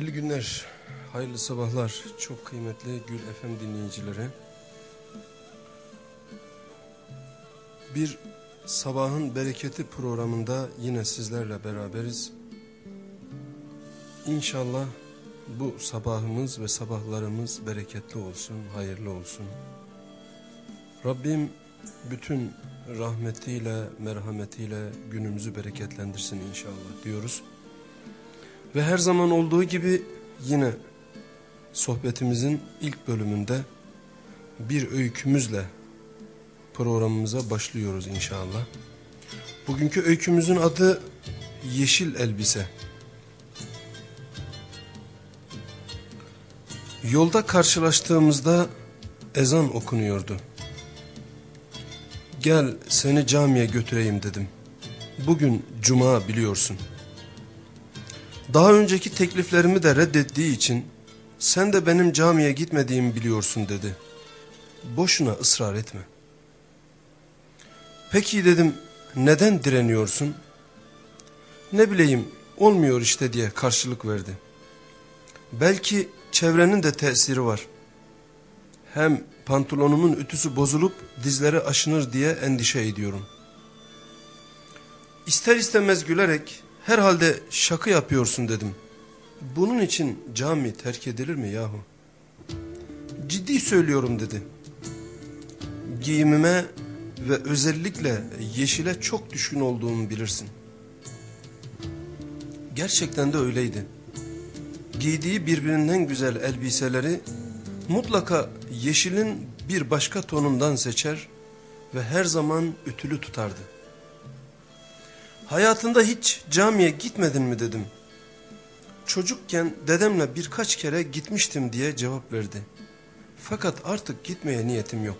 Hayırlı günler, hayırlı sabahlar çok kıymetli Gül FM dinleyicileri. Bir sabahın bereketi programında yine sizlerle beraberiz. İnşallah bu sabahımız ve sabahlarımız bereketli olsun, hayırlı olsun. Rabbim bütün rahmetiyle, merhametiyle günümüzü bereketlendirsin inşallah diyoruz. Ve her zaman olduğu gibi yine sohbetimizin ilk bölümünde bir öykümüzle programımıza başlıyoruz inşallah. Bugünkü öykümüzün adı Yeşil Elbise. Yolda karşılaştığımızda ezan okunuyordu. Gel seni camiye götüreyim dedim. Bugün cuma biliyorsun. Daha önceki tekliflerimi de reddettiği için sen de benim camiye gitmediğimi biliyorsun dedi. Boşuna ısrar etme. Peki dedim neden direniyorsun? Ne bileyim olmuyor işte diye karşılık verdi. Belki çevrenin de tesiri var. Hem pantolonumun ütüsü bozulup dizleri aşınır diye endişe ediyorum. İster istemez gülerek herhalde şaka yapıyorsun dedim. Bunun için cami terk edilir mi yahu? Ciddi söylüyorum dedi. Giyimime ve özellikle yeşile çok düşkün olduğumu bilirsin. Gerçekten de öyleydi. Giydiği birbirinden güzel elbiseleri mutlaka yeşilin bir başka tonundan seçer ve her zaman ütülü tutardı. Hayatında hiç camiye gitmedin mi dedim. Çocukken dedemle birkaç kere gitmiştim diye cevap verdi. Fakat artık gitmeye niyetim yok.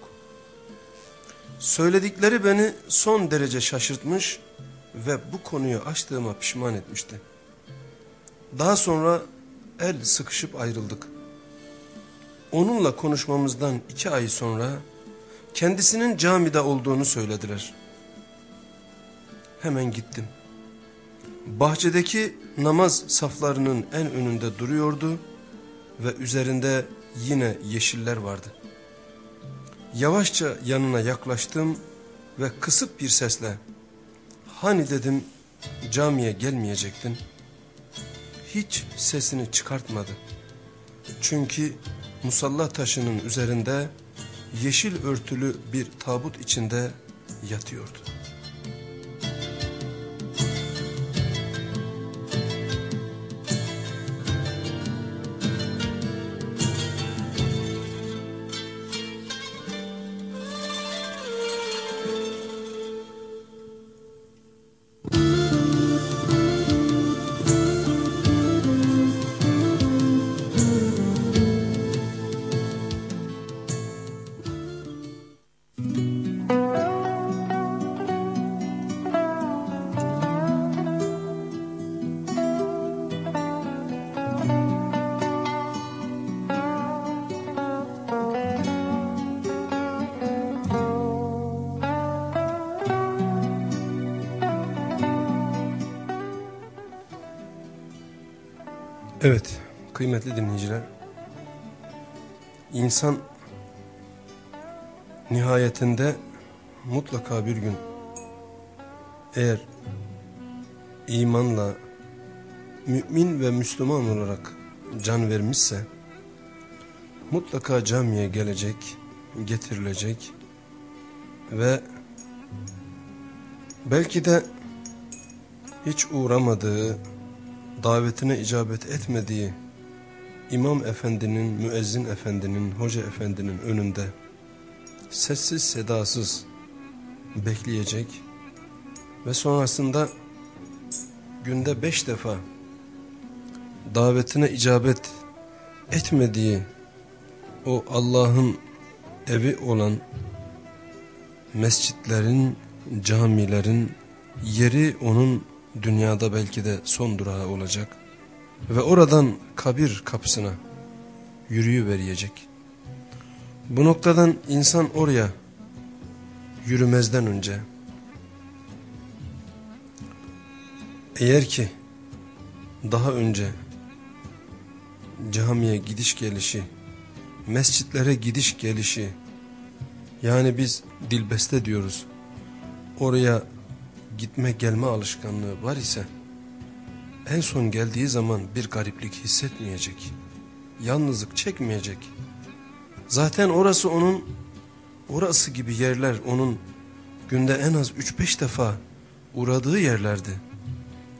Söyledikleri beni son derece şaşırtmış ve bu konuyu açtığıma pişman etmişti. Daha sonra el sıkışıp ayrıldık. Onunla konuşmamızdan iki ay sonra kendisinin camide olduğunu söylediler. Hemen gittim. Bahçedeki namaz saflarının en önünde duruyordu ve üzerinde yine yeşiller vardı. Yavaşça yanına yaklaştım ve kısık bir sesle hani dedim camiye gelmeyecektin. Hiç sesini çıkartmadı. Çünkü musalla taşının üzerinde yeşil örtülü bir tabut içinde yatıyordu. İnsan nihayetinde mutlaka bir gün eğer imanla mümin ve Müslüman olarak can vermişse mutlaka camiye gelecek, getirilecek ve belki de hiç uğramadığı davetine icabet etmediği imam efendinin, müezzin efendinin, hoca efendinin önünde sessiz sedasız bekleyecek ve sonrasında günde beş defa davetine icabet etmediği o Allah'ın evi olan mescitlerin, camilerin yeri onun dünyada belki de son durağı olacak ve oradan kabir kapısına yürüyüverecek. Bu noktadan insan oraya yürümezden önce eğer ki daha önce camiye gidiş gelişi, mescitlere gidiş gelişi, yani biz dilbeste diyoruz, oraya gitme gelme alışkanlığı var ise, en son geldiği zaman bir gariplik hissetmeyecek, yalnızlık çekmeyecek. Zaten orası onun, orası gibi yerler onun günde en az 3-5 defa uğradığı yerlerdi.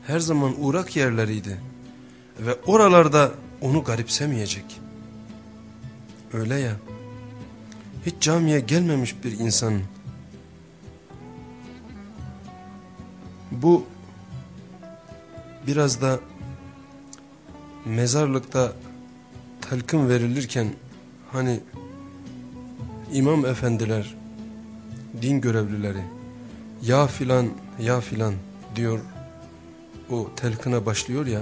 Her zaman uğrak yerleriydi. Ve oralarda onu garipsemeyecek. Öyle ya, hiç camiye gelmemiş bir insan, bu biraz da mezarlıkta telkin verilirken hani imam efendiler, din görevlileri ya filan ya filan diyor o telkine başlıyor ya.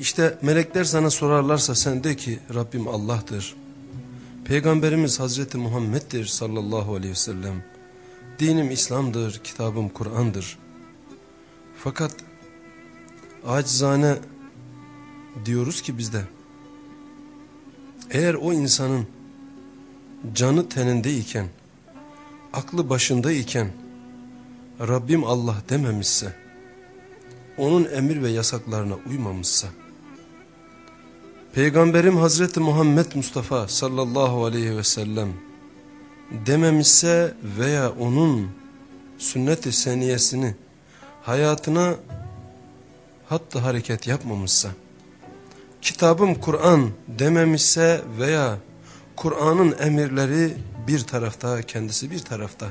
İşte melekler sana sorarlarsa sen de ki Rabbim Allah'tır. Peygamberimiz Hazreti Muhammed'dir sallallahu aleyhi ve sellem. Dinim İslam'dır, kitabım Kur'an'dır. Fakat acizane diyoruz ki bizde eğer o insanın canı tenindeyken, aklı başındayken Rabbim Allah dememişse, onun emir ve yasaklarına uymamışsa, Peygamberim Hazreti Muhammed Mustafa sallallahu aleyhi ve sellem dememişse veya onun sünnet-i seniyesini hayatına hatta hareket yapmamışsa, kitabım Kur'an dememişse veya Kur'an'ın emirleri bir tarafta kendisi bir tarafta,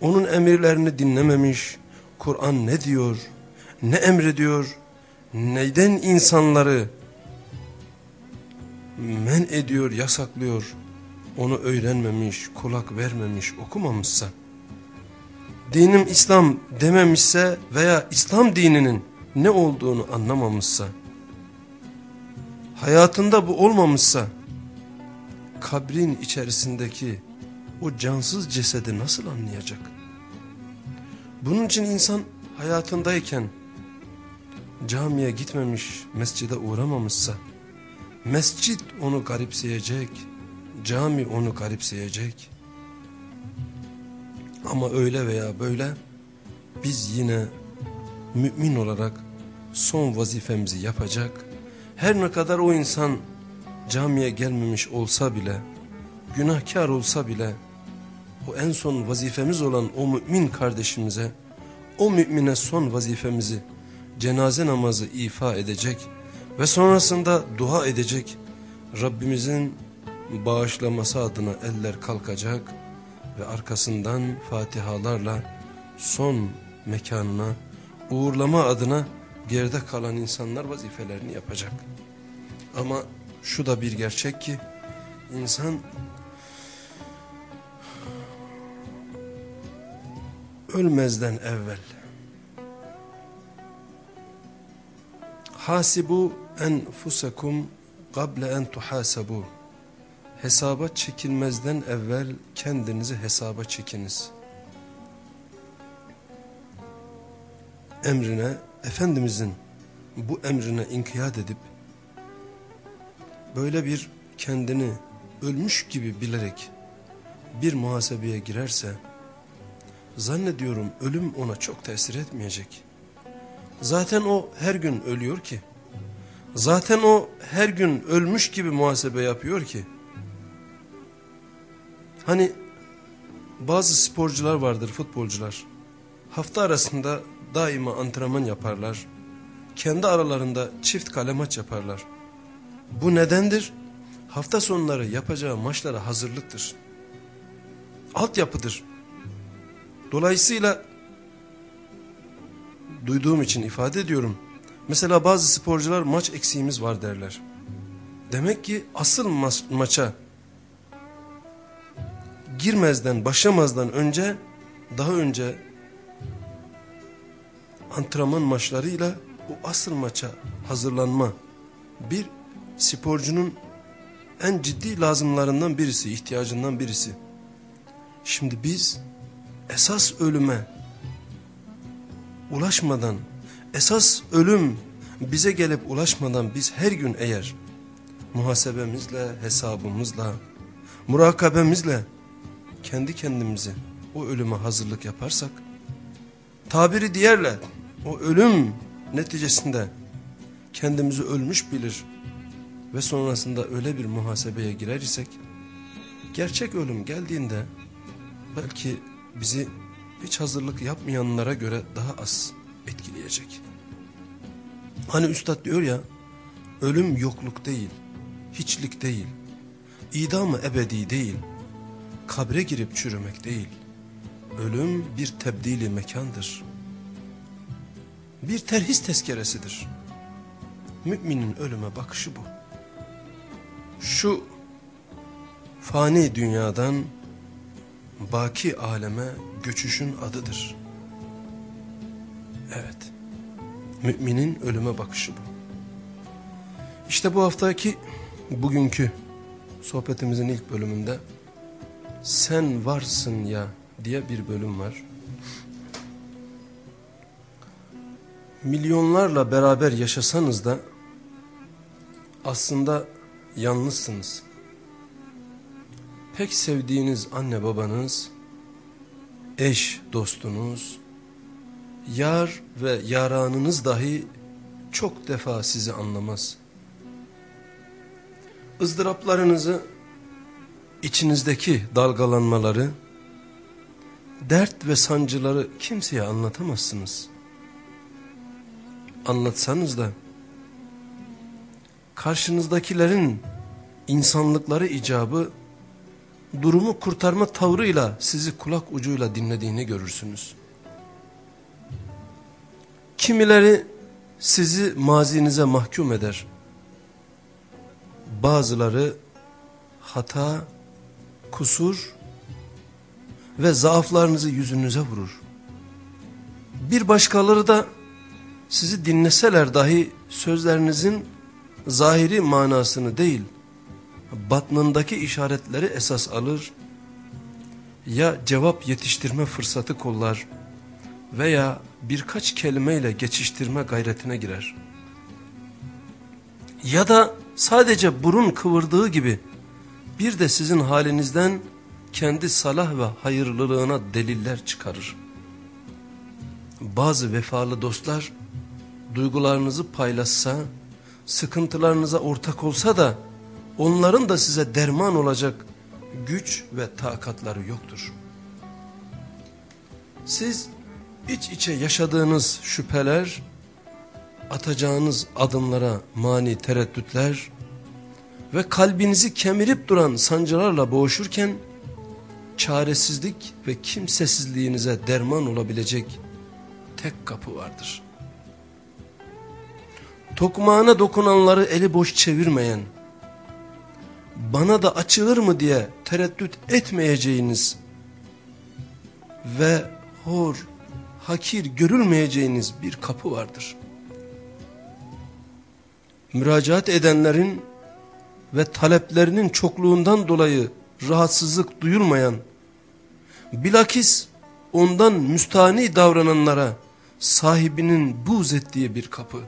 onun emirlerini dinlememiş, Kur'an ne diyor, ne emrediyor, neyden insanları men ediyor, yasaklıyor, onu öğrenmemiş, kulak vermemiş, okumamışsa, dinim İslam dememişse veya İslam dininin ne olduğunu anlamamışsa, hayatında bu olmamışsa, kabrin içerisindeki o cansız cesedi nasıl anlayacak? Bunun için insan hayatındayken camiye gitmemiş, mescide uğramamışsa, mescit onu garipseyecek, cami onu garipseyecek. Ama öyle veya böyle biz yine mümin olarak son vazifemizi yapacak. Her ne kadar o insan camiye gelmemiş olsa bile, günahkar olsa bile, o en son vazifemiz olan o mümin kardeşimize, o mümine son vazifemizi, cenaze namazı ifa edecek ve sonrasında dua edecek, Rabbimizin bağışlaması adına eller kalkacak ve arkasından fatihalarla son mekanına uğurlama adına geride kalan insanlar vazifelerini yapacak. Ama şu da bir gerçek ki insan ölmezden evvel hasibu enfusakum qable en tuhasabu hesaba çekilmezden evvel kendinizi hesaba çekiniz. Emrine, Efendimizin bu emrine inkiyat edip, böyle bir kendini ölmüş gibi bilerek bir muhasebeye girerse, zannediyorum ölüm ona çok tesir etmeyecek. Zaten o her gün ölüyor ki, zaten o her gün ölmüş gibi muhasebe yapıyor ki, Hani bazı sporcular vardır futbolcular. Hafta arasında daima antrenman yaparlar. Kendi aralarında çift kale maç yaparlar. Bu nedendir? Hafta sonları yapacağı maçlara hazırlıktır. Altyapıdır. Dolayısıyla duyduğum için ifade ediyorum. Mesela bazı sporcular maç eksiğimiz var derler. Demek ki asıl ma maça girmezden, başlamazdan önce daha önce antrenman maçlarıyla o asıl maça hazırlanma bir sporcunun en ciddi lazımlarından birisi, ihtiyacından birisi. Şimdi biz esas ölüme ulaşmadan, esas ölüm bize gelip ulaşmadan biz her gün eğer muhasebemizle, hesabımızla, murakabemizle kendi kendimizi o ölüme hazırlık yaparsak, tabiri diğerle o ölüm neticesinde kendimizi ölmüş bilir ve sonrasında öyle bir muhasebeye girer isek, gerçek ölüm geldiğinde belki bizi hiç hazırlık yapmayanlara göre daha az etkileyecek. Hani üstad diyor ya, ölüm yokluk değil, hiçlik değil, idamı ebedi değil, kabre girip çürümek değil. Ölüm bir tebdili mekandır. Bir terhis tezkeresidir. Müminin ölüme bakışı bu. Şu fani dünyadan baki aleme göçüşün adıdır. Evet, müminin ölüme bakışı bu. İşte bu haftaki, bugünkü sohbetimizin ilk bölümünde sen varsın ya diye bir bölüm var. Milyonlarla beraber yaşasanız da aslında yalnızsınız. Pek sevdiğiniz anne babanız, eş dostunuz, yar ve yaranınız dahi çok defa sizi anlamaz. ızdıraplarınızı, içinizdeki dalgalanmaları, dert ve sancıları kimseye anlatamazsınız. Anlatsanız da, karşınızdakilerin insanlıkları icabı, durumu kurtarma tavrıyla sizi kulak ucuyla dinlediğini görürsünüz. Kimileri sizi mazinize mahkum eder. Bazıları hata, kusur ve zaaflarınızı yüzünüze vurur. Bir başkaları da sizi dinleseler dahi sözlerinizin zahiri manasını değil, batnındaki işaretleri esas alır, ya cevap yetiştirme fırsatı kollar veya birkaç kelimeyle geçiştirme gayretine girer. Ya da sadece burun kıvırdığı gibi bir de sizin halinizden kendi salah ve hayırlılığına deliller çıkarır. Bazı vefalı dostlar duygularınızı paylaşsa, sıkıntılarınıza ortak olsa da onların da size derman olacak güç ve takatları yoktur. Siz iç içe yaşadığınız şüpheler, atacağınız adımlara mani tereddütler ve kalbinizi kemirip duran sancılarla boğuşurken, çaresizlik ve kimsesizliğinize derman olabilecek tek kapı vardır. Tokmağına dokunanları eli boş çevirmeyen, bana da açılır mı diye tereddüt etmeyeceğiniz ve hor, hakir görülmeyeceğiniz bir kapı vardır. Müracaat edenlerin ve taleplerinin çokluğundan dolayı rahatsızlık duyulmayan, bilakis ondan müstani davrananlara sahibinin buz ettiği bir kapı.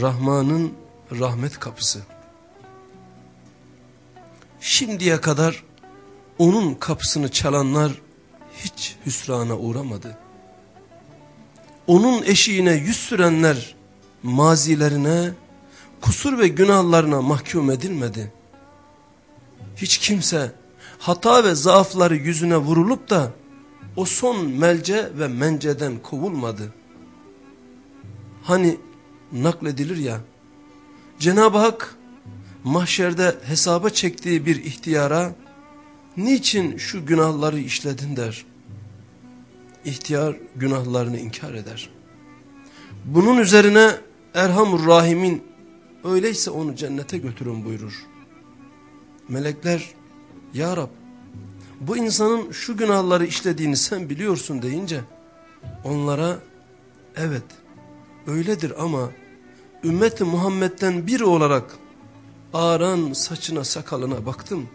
Rahman'ın rahmet kapısı. Şimdiye kadar onun kapısını çalanlar hiç hüsrana uğramadı. Onun eşiğine yüz sürenler mazilerine, kusur ve günahlarına mahkum edilmedi. Hiç kimse hata ve zaafları yüzüne vurulup da o son melce ve menceden kovulmadı. Hani nakledilir ya, Cenab-ı Hak mahşerde hesaba çektiği bir ihtiyara, niçin şu günahları işledin der. İhtiyar günahlarını inkar eder. Bunun üzerine Erhamur Rahim'in öyleyse onu cennete götürün buyurur. Melekler ya Rab bu insanın şu günahları işlediğini sen biliyorsun deyince onlara evet öyledir ama ümmeti Muhammed'den biri olarak ağran saçına sakalına baktım.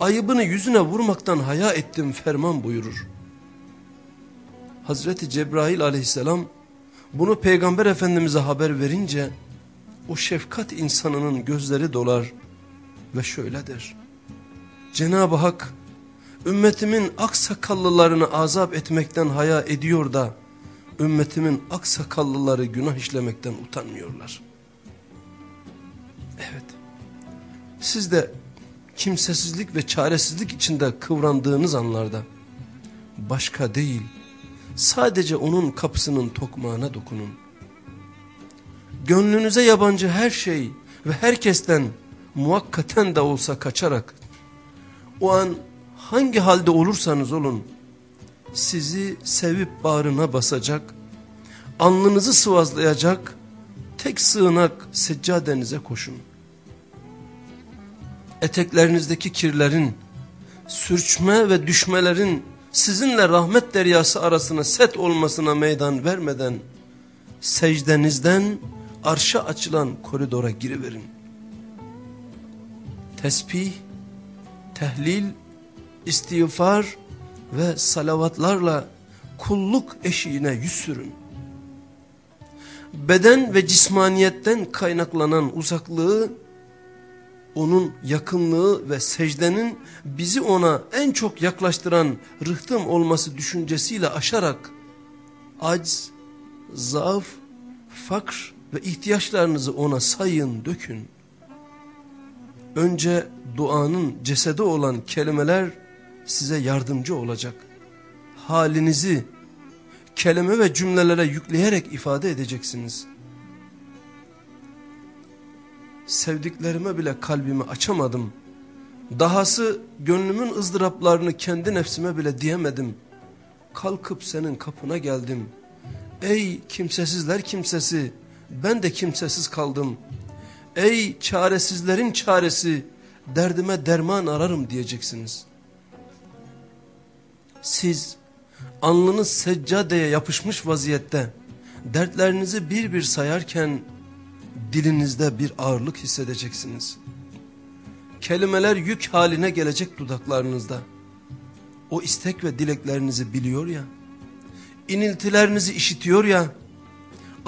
Ayıbını yüzüne vurmaktan haya ettim ferman buyurur. Hazreti Cebrail aleyhisselam bunu Peygamber Efendimiz'e haber verince o şefkat insanının gözleri dolar ve şöyle der. Cenab-ı Hak ümmetimin aksakallılarını azap etmekten haya ediyor da ümmetimin aksakallıları günah işlemekten utanmıyorlar. Evet siz de kimsesizlik ve çaresizlik içinde kıvrandığınız anlarda başka değil sadece onun kapısının tokmağına dokunun. Gönlünüze yabancı her şey ve herkesten muhakkaten de olsa kaçarak o an hangi halde olursanız olun sizi sevip bağrına basacak, alnınızı sıvazlayacak tek sığınak seccadenize koşun. Eteklerinizdeki kirlerin, sürçme ve düşmelerin sizinle rahmet deryası arasına set olmasına meydan vermeden secdenizden arşa açılan koridora giriverin. Tesbih, tehlil, istiğfar ve salavatlarla kulluk eşiğine yüz sürün. Beden ve cismaniyetten kaynaklanan uzaklığı, onun yakınlığı ve secdenin bizi ona en çok yaklaştıran rıhtım olması düşüncesiyle aşarak, acz, zaaf, fakr ve ihtiyaçlarınızı ona sayın, dökün. Önce duanın cesedi olan kelimeler size yardımcı olacak. Halinizi kelime ve cümlelere yükleyerek ifade edeceksiniz. Sevdiklerime bile kalbimi açamadım. Dahası gönlümün ızdıraplarını kendi nefsime bile diyemedim. Kalkıp senin kapına geldim. Ey kimsesizler kimsesi ben de kimsesiz kaldım. Ey çaresizlerin çaresi derdime derman ararım diyeceksiniz. Siz alnınız seccadeye yapışmış vaziyette dertlerinizi bir bir sayarken dilinizde bir ağırlık hissedeceksiniz. Kelimeler yük haline gelecek dudaklarınızda. O istek ve dileklerinizi biliyor ya, iniltilerinizi işitiyor ya,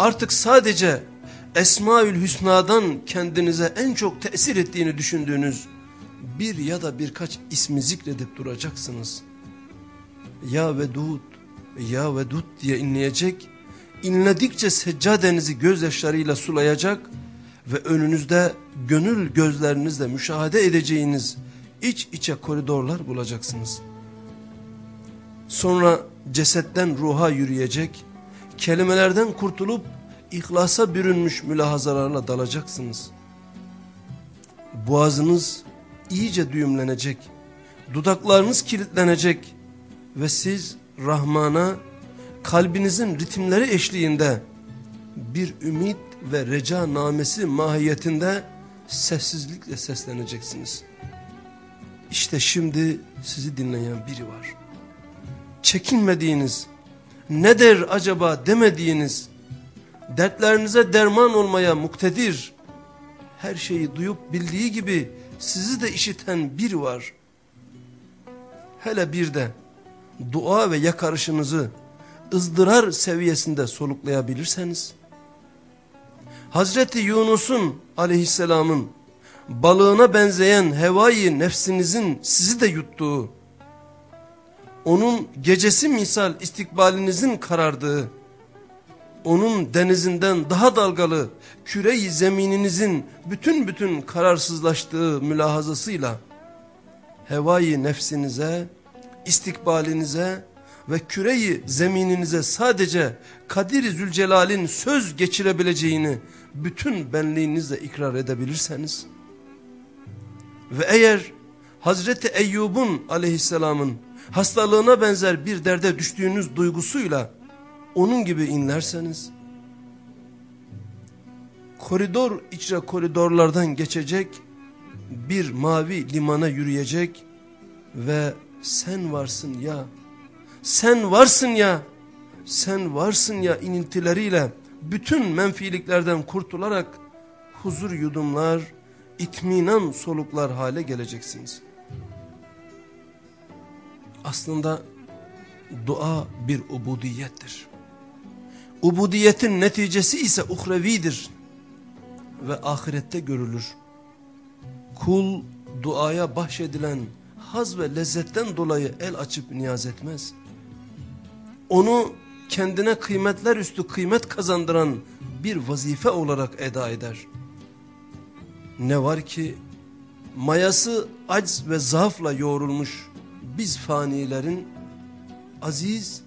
artık sadece Esmaül Hüsna'dan kendinize en çok tesir ettiğini düşündüğünüz bir ya da birkaç ismi zikredip duracaksınız. Ya Vedud, Ya Vedud diye inleyecek, inledikçe seccadenizi gözyaşlarıyla sulayacak ve önünüzde gönül gözlerinizle müşahede edeceğiniz iç içe koridorlar bulacaksınız. Sonra cesetten ruha yürüyecek, kelimelerden kurtulup ihlasa bürünmüş mülahazalarla dalacaksınız. Boğazınız iyice düğümlenecek, dudaklarınız kilitlenecek ve siz Rahman'a kalbinizin ritimleri eşliğinde bir ümit ve reca namesi mahiyetinde sessizlikle sesleneceksiniz. İşte şimdi sizi dinleyen biri var. Çekinmediğiniz, ne der acaba demediğiniz, dertlerinize derman olmaya muktedir, her şeyi duyup bildiği gibi sizi de işiten biri var. Hele bir de dua ve yakarışınızı ızdırar seviyesinde soluklayabilirseniz, Hazreti Yunus'un aleyhisselamın balığına benzeyen hevai nefsinizin sizi de yuttuğu, onun gecesi misal istikbalinizin karardığı, onun denizinden daha dalgalı küreyi zemininizin bütün bütün kararsızlaştığı mülahazasıyla hevai nefsinize, istikbalinize ve küreyi zemininize sadece Kadir-i Zülcelal'in söz geçirebileceğini bütün benliğinizle ikrar edebilirseniz ve eğer Hazreti Eyyub'un aleyhisselamın hastalığına benzer bir derde düştüğünüz duygusuyla onun gibi inlerseniz koridor içre koridorlardan geçecek bir mavi limana yürüyecek ve sen varsın ya sen varsın ya sen varsın ya inintileriyle bütün menfiliklerden kurtularak huzur yudumlar, itminan soluklar hale geleceksiniz. Aslında dua bir ubudiyettir. Ubudiyetin neticesi ise uhrevidir ve ahirette görülür. Kul duaya bahşedilen haz ve lezzetten dolayı el açıp niyaz etmez. Onu kendine kıymetler üstü kıymet kazandıran bir vazife olarak eda eder. Ne var ki mayası acz ve zaafla yoğrulmuş biz fanilerin aziz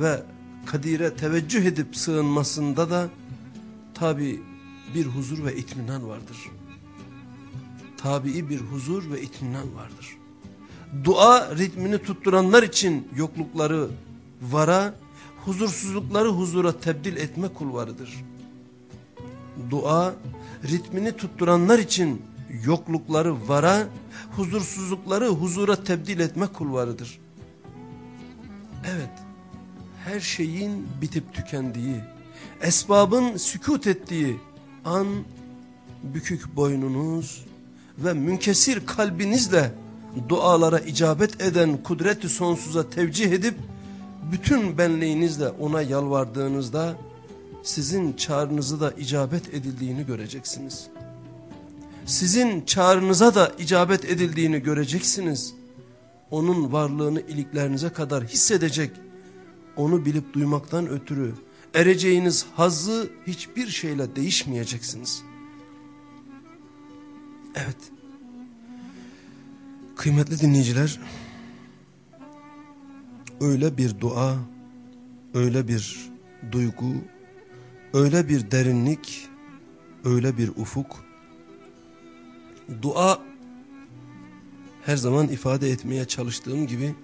ve kadire teveccüh edip sığınmasında da tabi bir huzur ve itminan vardır. Tabii bir huzur ve itminan vardır. Dua ritmini tutturanlar için yoklukları vara, huzursuzlukları huzura tebdil etme kulvarıdır. Dua ritmini tutturanlar için yoklukları vara, huzursuzlukları huzura tebdil etme kulvarıdır. Evet, her şeyin bitip tükendiği, esbabın sükut ettiği an, bükük boynunuz ve münkesir kalbinizle dualara icabet eden kudreti sonsuza tevcih edip, bütün benliğinizle ona yalvardığınızda, sizin çağrınızı da icabet edildiğini göreceksiniz. Sizin çağrınıza da icabet edildiğini göreceksiniz. Onun varlığını iliklerinize kadar hissedecek, onu bilip duymaktan ötürü ereceğiniz hazzı hiçbir şeyle değişmeyeceksiniz. Evet. Kıymetli dinleyiciler, öyle bir dua, öyle bir duygu, öyle bir derinlik, öyle bir ufuk. Dua her zaman ifade etmeye çalıştığım gibi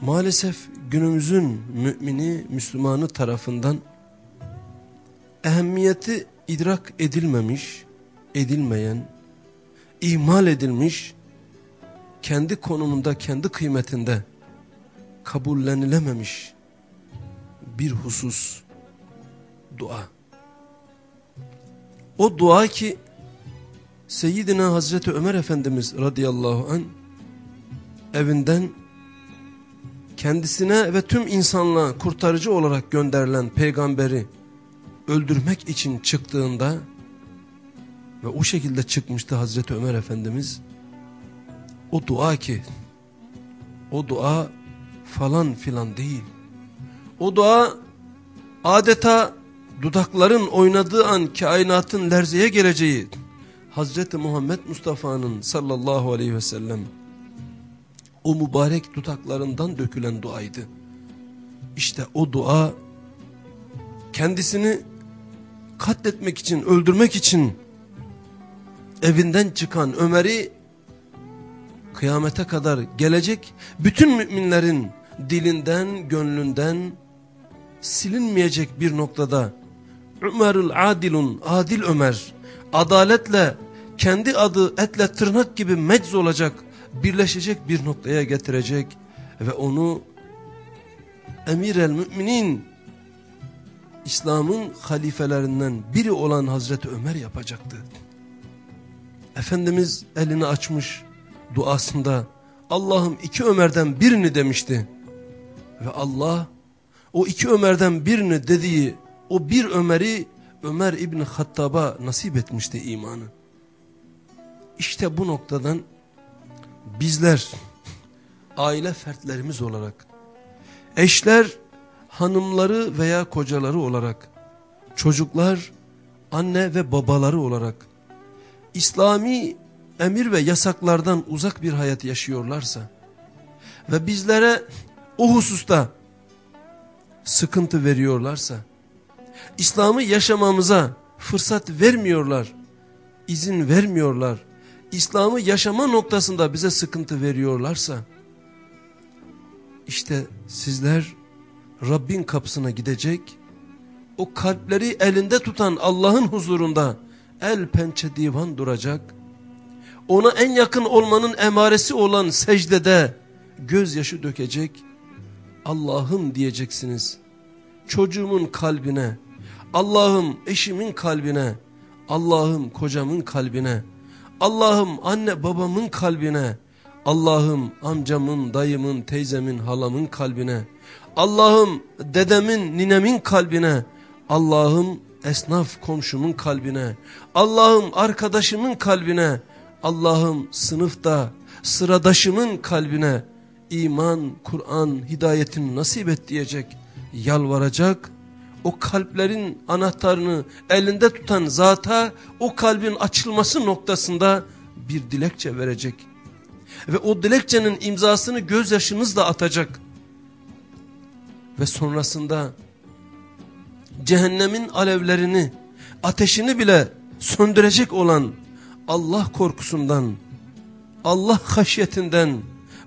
maalesef günümüzün mümini, Müslümanı tarafından ehemmiyeti idrak edilmemiş, edilmeyen, ihmal edilmiş, kendi konumunda, kendi kıymetinde kabullenilememiş bir husus dua. O dua ki Seyyidina Hazreti Ömer Efendimiz radıyallahu an evinden kendisine ve tüm insanlığa kurtarıcı olarak gönderilen peygamberi öldürmek için çıktığında ve o şekilde çıkmıştı Hazreti Ömer Efendimiz o dua ki o dua falan filan değil. O dua adeta dudakların oynadığı an kainatın lerzeye geleceği Hazreti Muhammed Mustafa'nın sallallahu aleyhi ve sellem o mübarek dudaklarından dökülen duaydı. İşte o dua kendisini katletmek için, öldürmek için evinden çıkan Ömer'i kıyamete kadar gelecek bütün müminlerin dilinden, gönlünden silinmeyecek bir noktada Ömerül Adilun, Adil Ömer, adaletle kendi adı etle tırnak gibi mecz olacak, birleşecek bir noktaya getirecek ve onu emir el müminin İslam'ın halifelerinden biri olan Hazreti Ömer yapacaktı. Efendimiz elini açmış duasında Allah'ım iki Ömer'den birini demişti. Ve Allah o iki Ömer'den birini dediği o bir Ömer'i Ömer İbni Hattab'a nasip etmişti imanı. İşte bu noktadan bizler aile fertlerimiz olarak eşler hanımları veya kocaları olarak çocuklar anne ve babaları olarak İslami emir ve yasaklardan uzak bir hayat yaşıyorlarsa ve bizlere o hususta sıkıntı veriyorlarsa İslam'ı yaşamamıza fırsat vermiyorlar, izin vermiyorlar, İslam'ı yaşama noktasında bize sıkıntı veriyorlarsa, işte sizler Rabbin kapısına gidecek, o kalpleri elinde tutan Allah'ın huzurunda el pençe divan duracak, ona en yakın olmanın emaresi olan secdede gözyaşı dökecek, Allah'ım diyeceksiniz, çocuğumun kalbine, Allah'ım eşimin kalbine, Allah'ım kocamın kalbine, Allah'ım anne babamın kalbine, Allah'ım amcamın, dayımın, teyzemin, halamın kalbine, Allah'ım dedemin, ninemin kalbine, Allah'ım esnaf komşumun kalbine, Allah'ım arkadaşımın kalbine, Allah'ım sınıfta sıradaşımın kalbine iman, Kur'an, hidayetini nasip et diyecek, yalvaracak. O kalplerin anahtarını elinde tutan zata o kalbin açılması noktasında bir dilekçe verecek. Ve o dilekçenin imzasını gözyaşınızla atacak. Ve sonrasında cehennemin alevlerini, ateşini bile söndürecek olan Allah korkusundan, Allah haşyetinden,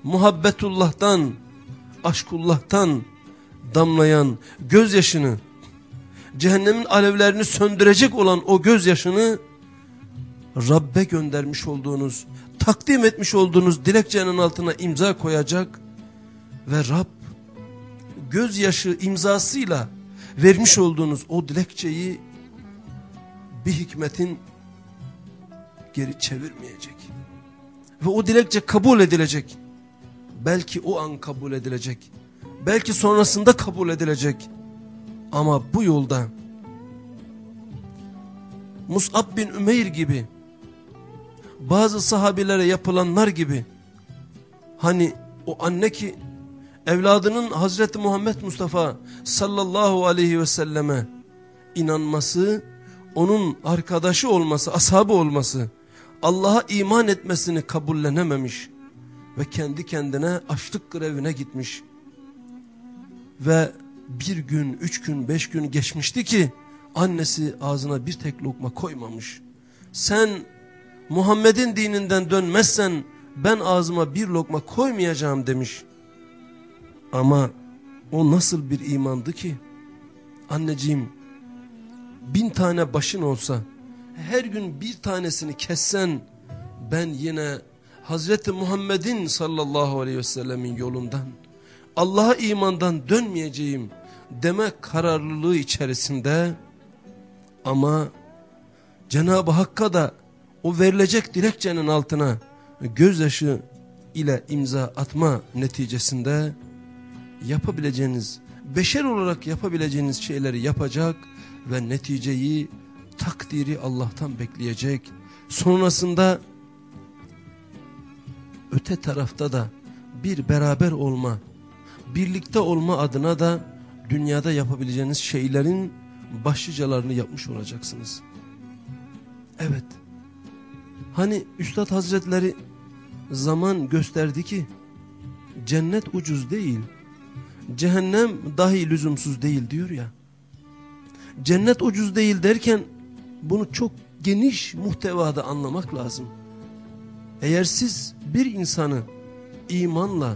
muhabbetullah'tan, aşkullah'tan damlayan gözyaşını, cehennemin alevlerini söndürecek olan o gözyaşını Rabbe göndermiş olduğunuz, takdim etmiş olduğunuz dilekçenin altına imza koyacak ve Rab gözyaşı imzasıyla vermiş olduğunuz o dilekçeyi bir hikmetin geri çevirmeyecek. Ve o dilekçe kabul edilecek. Belki o an kabul edilecek. Belki sonrasında kabul edilecek. Ama bu yolda Mus'ab bin Ümeyr gibi bazı sahabilere yapılanlar gibi hani o anne ki evladının Hazreti Muhammed Mustafa sallallahu aleyhi ve selleme inanması, onun arkadaşı olması, ashabı olması, Allah'a iman etmesini kabullenememiş ve kendi kendine açlık grevine gitmiş. Ve bir gün, üç gün, beş gün geçmişti ki annesi ağzına bir tek lokma koymamış. Sen Muhammed'in dininden dönmezsen ben ağzıma bir lokma koymayacağım demiş. Ama o nasıl bir imandı ki? Anneciğim bin tane başın olsa her gün bir tanesini kessen ben yine Hazreti Muhammed'in sallallahu aleyhi ve sellemin yolundan Allah'a imandan dönmeyeceğim demek kararlılığı içerisinde ama Cenab-ı Hakk'a da o verilecek dilekçenin altına gözyaşı ile imza atma neticesinde yapabileceğiniz, beşer olarak yapabileceğiniz şeyleri yapacak ve neticeyi, takdiri Allah'tan bekleyecek. Sonrasında öte tarafta da bir beraber olma, birlikte olma adına da dünyada yapabileceğiniz şeylerin başlıcalarını yapmış olacaksınız. Evet. Hani Üstad Hazretleri zaman gösterdi ki cennet ucuz değil cehennem dahi lüzumsuz değil diyor ya. Cennet ucuz değil derken bunu çok geniş muhtevada anlamak lazım. Eğer siz bir insanı imanla,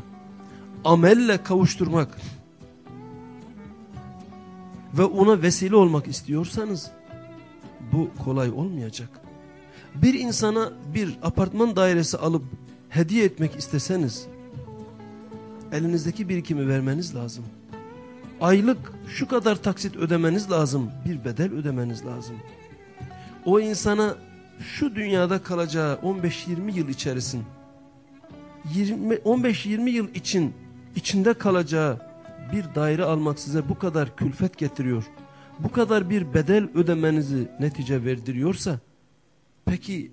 amelle kavuşturmak ve ona vesile olmak istiyorsanız bu kolay olmayacak. Bir insana bir apartman dairesi alıp hediye etmek isteseniz elinizdeki birikimi vermeniz lazım. Aylık şu kadar taksit ödemeniz lazım. Bir bedel ödemeniz lazım. O insana şu dünyada kalacağı 15-20 yıl içerisin 15-20 yıl için içinde kalacağı bir daire almak size bu kadar külfet getiriyor. Bu kadar bir bedel ödemenizi netice verdiriyorsa peki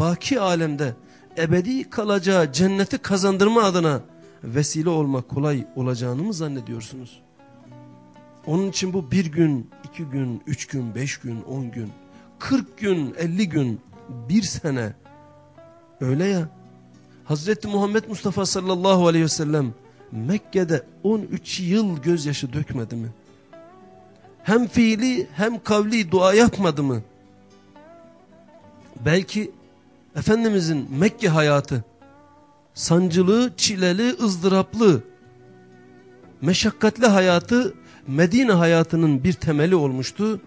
baki alemde ebedi kalacağı cenneti kazandırma adına vesile olmak kolay olacağını mı zannediyorsunuz? Onun için bu bir gün, iki gün, üç gün, beş gün, on gün, kırk gün, elli gün, bir sene. Öyle ya. Hazreti Muhammed Mustafa sallallahu aleyhi ve sellem Mekke'de 13 yıl gözyaşı dökmedi mi? Hem fiili hem kavli dua yapmadı mı? Belki Efendimizin Mekke hayatı sancılı, çileli, ızdıraplı, meşakkatli hayatı Medine hayatının bir temeli olmuştu.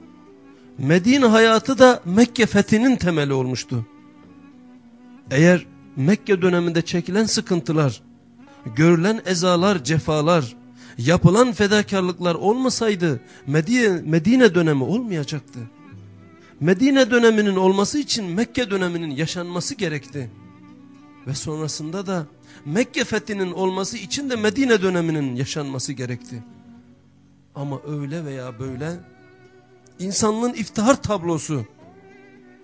Medine hayatı da Mekke fethinin temeli olmuştu. Eğer Mekke döneminde çekilen sıkıntılar, görülen ezalar, cefalar, yapılan fedakarlıklar olmasaydı Medine, Medine dönemi olmayacaktı. Medine döneminin olması için Mekke döneminin yaşanması gerekti. Ve sonrasında da Mekke fethinin olması için de Medine döneminin yaşanması gerekti. Ama öyle veya böyle insanlığın iftihar tablosu,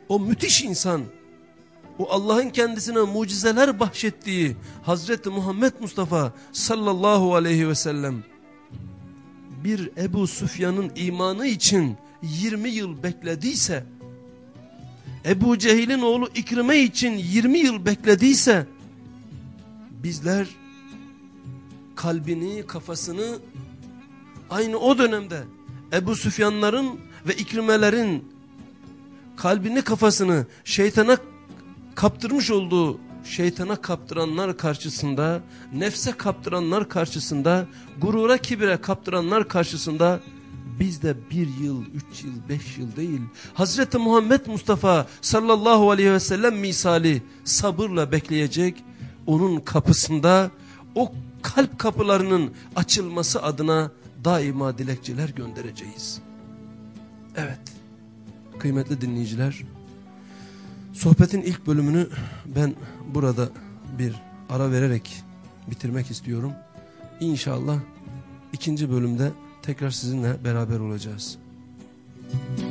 o müthiş insan, o Allah'ın kendisine mucizeler bahşettiği Hazreti Muhammed Mustafa sallallahu aleyhi ve sellem. Bir Ebu Süfyan'ın imanı için 20 yıl beklediyse, Ebu Cehil'in oğlu İkrime için 20 yıl beklediyse, bizler kalbini, kafasını aynı o dönemde Ebu Süfyanların ve İkrimelerin kalbini, kafasını şeytana kaptırmış olduğu şeytana kaptıranlar karşısında, nefse kaptıranlar karşısında, gurura kibire kaptıranlar karşısında biz de bir yıl, üç yıl, beş yıl değil. Hazreti Muhammed Mustafa sallallahu aleyhi ve sellem misali sabırla bekleyecek. Onun kapısında o kalp kapılarının açılması adına daima dilekçeler göndereceğiz. Evet, kıymetli dinleyiciler, sohbetin ilk bölümünü ben burada bir ara vererek bitirmek istiyorum. İnşallah ikinci bölümde tekrar sizinle beraber olacağız. Müzik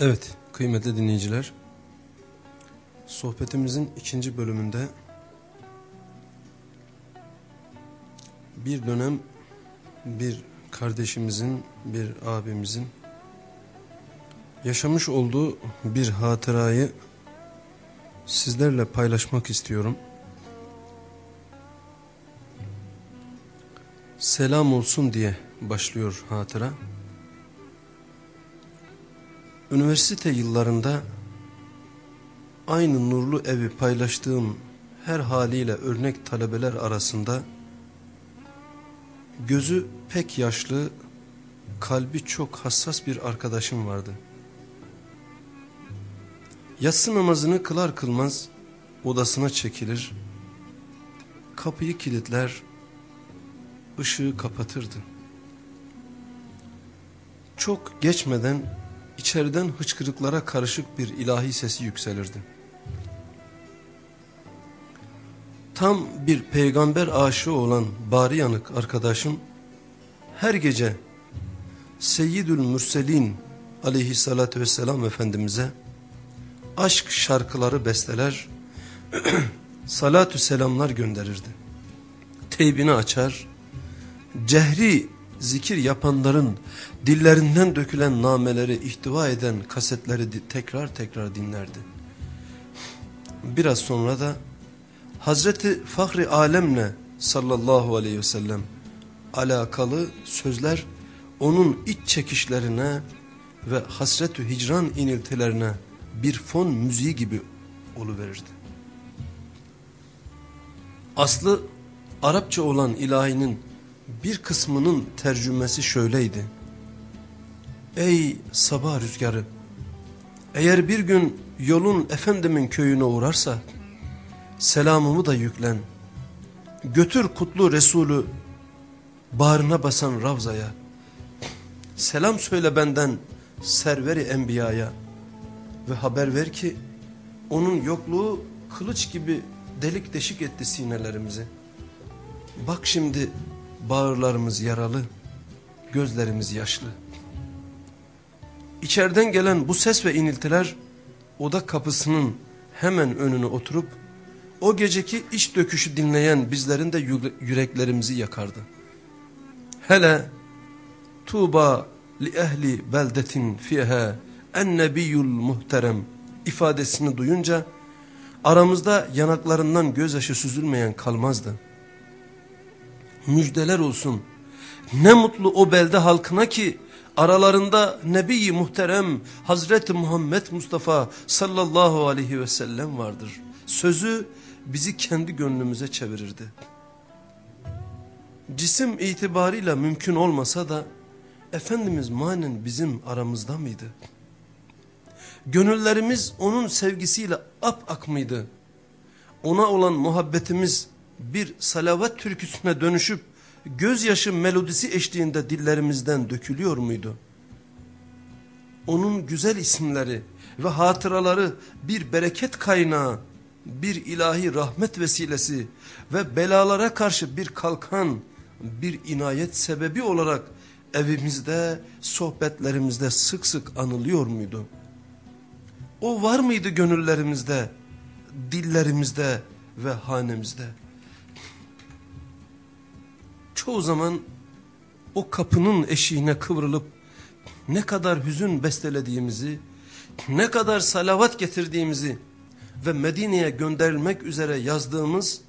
Evet kıymetli dinleyiciler sohbetimizin ikinci bölümünde bir dönem bir kardeşimizin bir abimizin yaşamış olduğu bir hatırayı sizlerle paylaşmak istiyorum. Selam olsun diye başlıyor hatıra. Üniversite yıllarında aynı nurlu evi paylaştığım her haliyle örnek talebeler arasında gözü pek yaşlı, kalbi çok hassas bir arkadaşım vardı. Yatsı namazını kılar kılmaz odasına çekilir, kapıyı kilitler, ışığı kapatırdı. Çok geçmeden içeriden hıçkırıklara karışık bir ilahi sesi yükselirdi. Tam bir peygamber aşığı olan bari yanık arkadaşım her gece Seyyidül Mürselin aleyhissalatü vesselam Efendimiz'e aşk şarkıları besteler, salatü selamlar gönderirdi. Teybini açar, cehri zikir yapanların dillerinden dökülen nameleri ihtiva eden kasetleri tekrar tekrar dinlerdi. Biraz sonra da Hazreti Fahri Alemle sallallahu aleyhi ve sellem alakalı sözler onun iç çekişlerine ve hasretü hicran iniltilerine bir fon müziği gibi oluverirdi. Aslı Arapça olan ilahinin bir kısmının tercümesi şöyleydi. Ey sabah rüzgarı! Eğer bir gün yolun efendimin köyüne uğrarsa selamımı da yüklen. Götür kutlu Resulü bağrına basan Ravza'ya. Selam söyle benden serveri enbiyaya ve haber ver ki onun yokluğu kılıç gibi delik deşik etti sinelerimizi. Bak şimdi bağırlarımız yaralı, gözlerimiz yaşlı. İçeriden gelen bu ses ve iniltiler oda kapısının hemen önüne oturup o geceki iç döküşü dinleyen bizlerin de yüreklerimizi yakardı. Hele Tuğba li ehli beldetin fiha en nebiyyul muhterem ifadesini duyunca aramızda yanaklarından gözyaşı süzülmeyen kalmazdı müjdeler olsun. Ne mutlu o belde halkına ki aralarında Nebi Muhterem Hazreti Muhammed Mustafa sallallahu aleyhi ve sellem vardır. Sözü bizi kendi gönlümüze çevirirdi. Cisim itibarıyla mümkün olmasa da Efendimiz manen bizim aramızda mıydı? Gönüllerimiz onun sevgisiyle ap ak mıydı? Ona olan muhabbetimiz bir salavat türküsüne dönüşüp gözyaşı melodisi eşliğinde dillerimizden dökülüyor muydu? Onun güzel isimleri ve hatıraları bir bereket kaynağı, bir ilahi rahmet vesilesi ve belalara karşı bir kalkan, bir inayet sebebi olarak evimizde, sohbetlerimizde sık sık anılıyor muydu? O var mıydı gönüllerimizde, dillerimizde ve hanemizde? Çoğu zaman o kapının eşiğine kıvrılıp ne kadar hüzün bestelediğimizi, ne kadar salavat getirdiğimizi ve Medine'ye gönderilmek üzere yazdığımız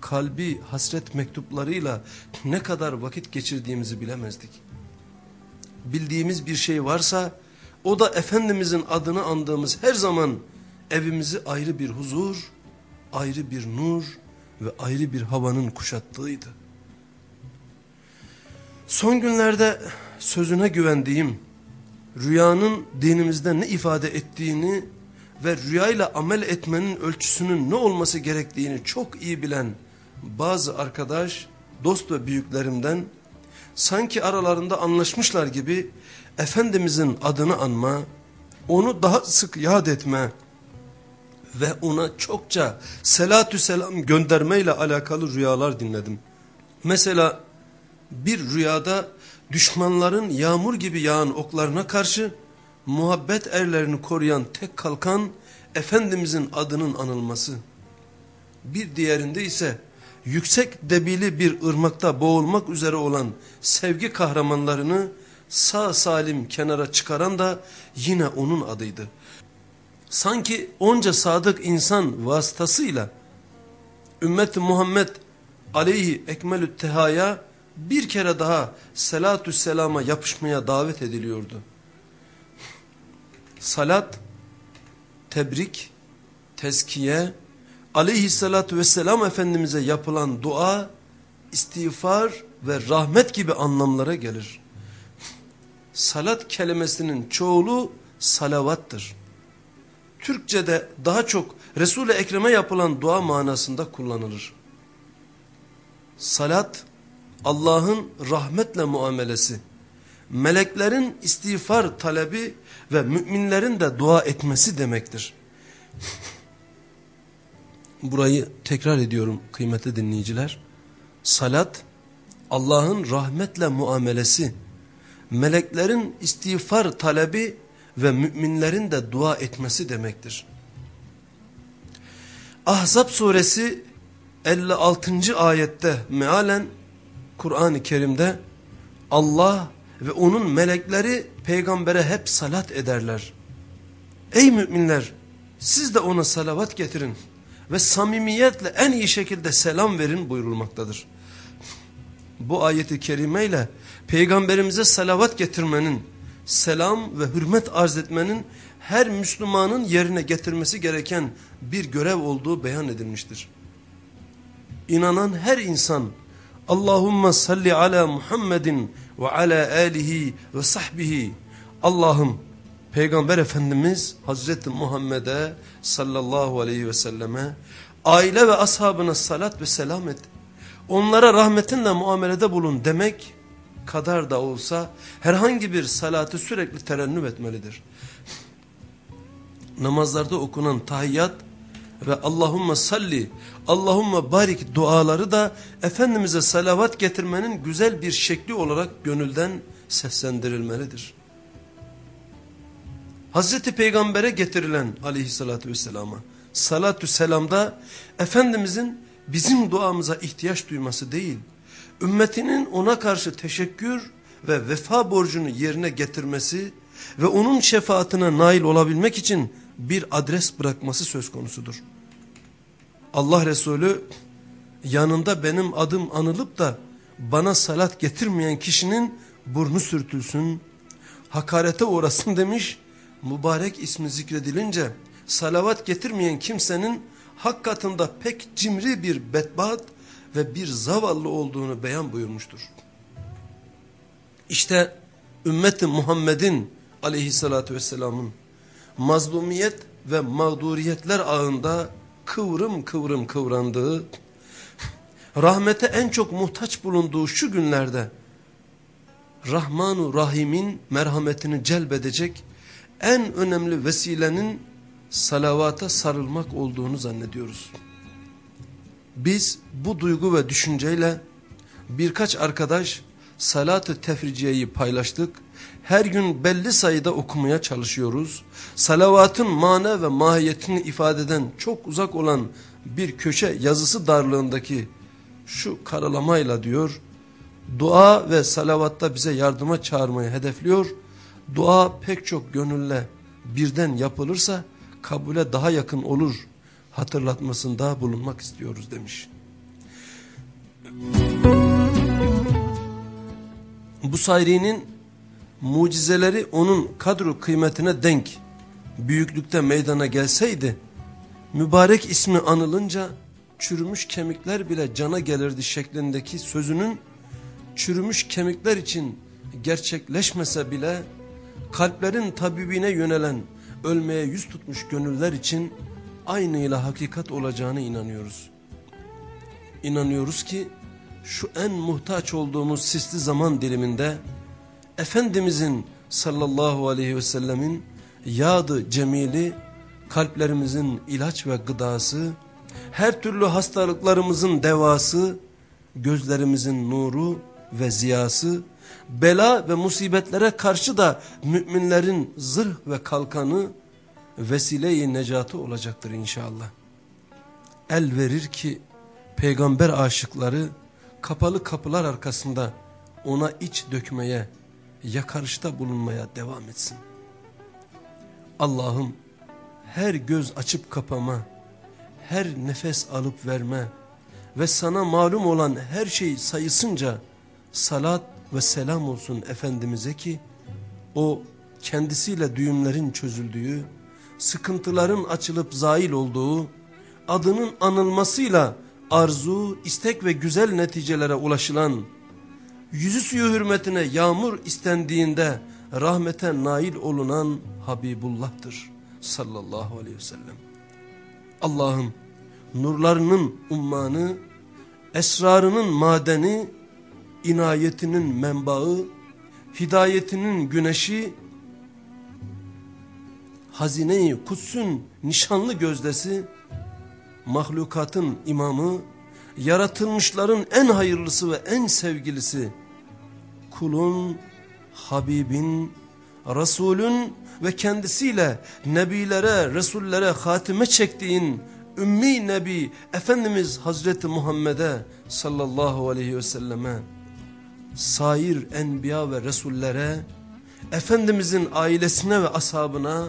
kalbi hasret mektuplarıyla ne kadar vakit geçirdiğimizi bilemezdik. Bildiğimiz bir şey varsa o da Efendimizin adını andığımız her zaman evimizi ayrı bir huzur, ayrı bir nur ve ayrı bir havanın kuşattığıydı. Son günlerde sözüne güvendiğim, rüyanın dinimizde ne ifade ettiğini ve rüyayla amel etmenin ölçüsünün ne olması gerektiğini çok iyi bilen bazı arkadaş, dost ve büyüklerimden sanki aralarında anlaşmışlar gibi Efendimizin adını anma, onu daha sık yad etme ve ona çokça selatü selam göndermeyle alakalı rüyalar dinledim. Mesela bir rüyada düşmanların yağmur gibi yağan oklarına karşı muhabbet erlerini koruyan tek kalkan Efendimizin adının anılması. Bir diğerinde ise yüksek debili bir ırmakta boğulmak üzere olan sevgi kahramanlarını sağ salim kenara çıkaran da yine onun adıydı. Sanki onca sadık insan vasıtasıyla ümmet Muhammed aleyhi ekmelü tehaya bir kere daha selatü selama yapışmaya davet ediliyordu. Salat, tebrik, tezkiye, aleyhissalatü vesselam Efendimiz'e yapılan dua, istiğfar ve rahmet gibi anlamlara gelir. Salat kelimesinin çoğulu salavattır. Türkçe'de daha çok Resul-i Ekrem'e yapılan dua manasında kullanılır. Salat, Allah'ın rahmetle muamelesi, meleklerin istiğfar talebi ve müminlerin de dua etmesi demektir. Burayı tekrar ediyorum kıymetli dinleyiciler. Salat, Allah'ın rahmetle muamelesi, meleklerin istiğfar talebi ve müminlerin de dua etmesi demektir. Ahzab suresi 56. ayette mealen Kur'an-ı Kerim'de Allah ve onun melekleri peygambere hep salat ederler. Ey müminler siz de ona salavat getirin ve samimiyetle en iyi şekilde selam verin buyurulmaktadır. Bu ayeti kerimeyle peygamberimize salavat getirmenin, selam ve hürmet arz etmenin her Müslümanın yerine getirmesi gereken bir görev olduğu beyan edilmiştir. İnanan her insan Allahümme salli ala Muhammedin ve ala alihi ve sahbihi. Allah'ım Peygamber Efendimiz Hazreti Muhammed'e sallallahu aleyhi ve selleme aile ve ashabına salat ve selam et. Onlara rahmetinle muamelede bulun demek kadar da olsa herhangi bir salatı sürekli terennüm etmelidir. Namazlarda okunan tahiyyat ve Allahümme salli, Allahümme barik duaları da Efendimiz'e salavat getirmenin güzel bir şekli olarak gönülden seslendirilmelidir. Hazreti Peygamber'e getirilen aleyhissalatü vesselama salatü selamda Efendimizin bizim duamıza ihtiyaç duyması değil, ümmetinin ona karşı teşekkür ve vefa borcunu yerine getirmesi ve onun şefaatine nail olabilmek için bir adres bırakması söz konusudur. Allah Resulü yanında benim adım anılıp da bana salat getirmeyen kişinin burnu sürtülsün, hakarete uğrasın demiş, mübarek ismi zikredilince salavat getirmeyen kimsenin hak katında pek cimri bir bedbaht ve bir zavallı olduğunu beyan buyurmuştur. İşte ümmeti Muhammed'in aleyhissalatü vesselamın mazlumiyet ve mağduriyetler ağında kıvrım kıvrım kıvrandığı, rahmete en çok muhtaç bulunduğu şu günlerde Rahmanu Rahim'in merhametini celbedecek en önemli vesilenin salavata sarılmak olduğunu zannediyoruz. Biz bu duygu ve düşünceyle birkaç arkadaş salat-ı tefriciyeyi paylaştık her gün belli sayıda okumaya çalışıyoruz. Salavatın mana ve mahiyetini ifade eden çok uzak olan bir köşe yazısı darlığındaki şu karalamayla diyor, dua ve salavatta bize yardıma çağırmayı hedefliyor. Dua pek çok gönülle birden yapılırsa kabule daha yakın olur hatırlatmasında bulunmak istiyoruz demiş. Bu Sayri'nin mucizeleri onun kadru kıymetine denk büyüklükte meydana gelseydi mübarek ismi anılınca çürümüş kemikler bile cana gelirdi şeklindeki sözünün çürümüş kemikler için gerçekleşmese bile kalplerin tabibine yönelen ölmeye yüz tutmuş gönüller için aynıyla hakikat olacağını inanıyoruz. İnanıyoruz ki şu en muhtaç olduğumuz sisli zaman diliminde Efendimizin sallallahu aleyhi ve sellemin yadı cemili kalplerimizin ilaç ve gıdası, her türlü hastalıklarımızın devası, gözlerimizin nuru ve ziyası, bela ve musibetlere karşı da müminlerin zırh ve kalkanı, vesile-i necatı olacaktır inşallah. El verir ki peygamber aşıkları kapalı kapılar arkasında ona iç dökmeye, yakarışta bulunmaya devam etsin. Allah'ım her göz açıp kapama, her nefes alıp verme ve sana malum olan her şey sayısınca salat ve selam olsun Efendimiz'e ki o kendisiyle düğümlerin çözüldüğü, sıkıntıların açılıp zail olduğu, adının anılmasıyla arzu, istek ve güzel neticelere ulaşılan, yüzü suyu hürmetine yağmur istendiğinde rahmete nail olunan Habibullah'tır sallallahu aleyhi ve sellem. Allah'ım nurlarının ummanı, esrarının madeni, inayetinin menbaı, hidayetinin güneşi, hazine-i kutsun nişanlı gözdesi, mahlukatın imamı, yaratılmışların en hayırlısı ve en sevgilisi, kulun, Habibin, Resulün ve kendisiyle nebilere, resullere hatime çektiğin ümmi nebi Efendimiz Hazreti Muhammed'e sallallahu aleyhi ve selleme, sair enbiya ve resullere, Efendimizin ailesine ve ashabına,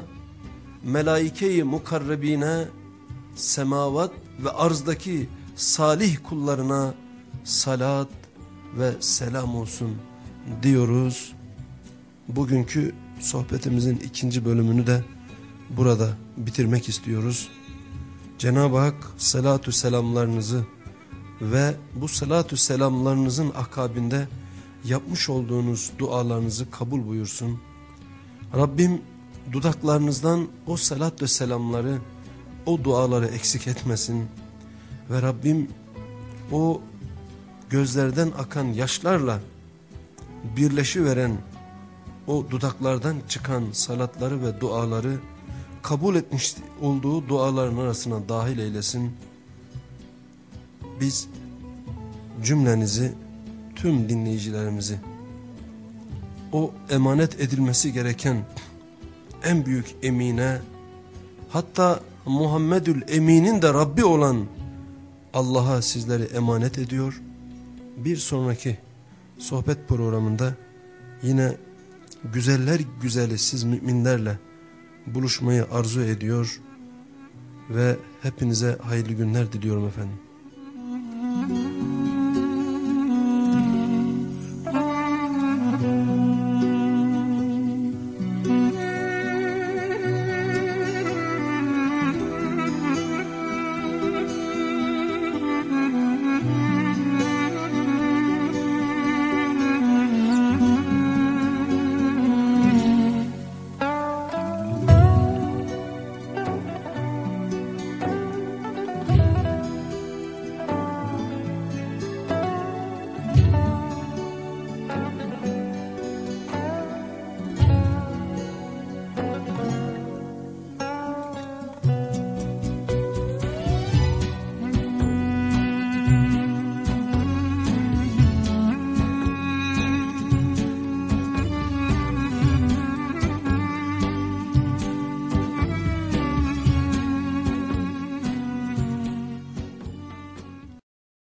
melaike-i mukarrebine, semavat ve arzdaki salih kullarına salat ve selam olsun diyoruz. Bugünkü sohbetimizin ikinci bölümünü de burada bitirmek istiyoruz. Cenab-ı Hak salatü selamlarınızı ve bu salatü selamlarınızın akabinde yapmış olduğunuz dualarınızı kabul buyursun. Rabbim dudaklarınızdan o salat ve selamları, o duaları eksik etmesin. Ve Rabbim o gözlerden akan yaşlarla birleşiveren o dudaklardan çıkan salatları ve duaları kabul etmiş olduğu duaların arasına dahil eylesin. Biz cümlenizi, tüm dinleyicilerimizi o emanet edilmesi gereken en büyük emine hatta Muhammedül Emin'in de Rabbi olan Allah'a sizleri emanet ediyor. Bir sonraki sohbet programında yine güzeller güzeli siz müminlerle buluşmayı arzu ediyor ve hepinize hayırlı günler diliyorum efendim.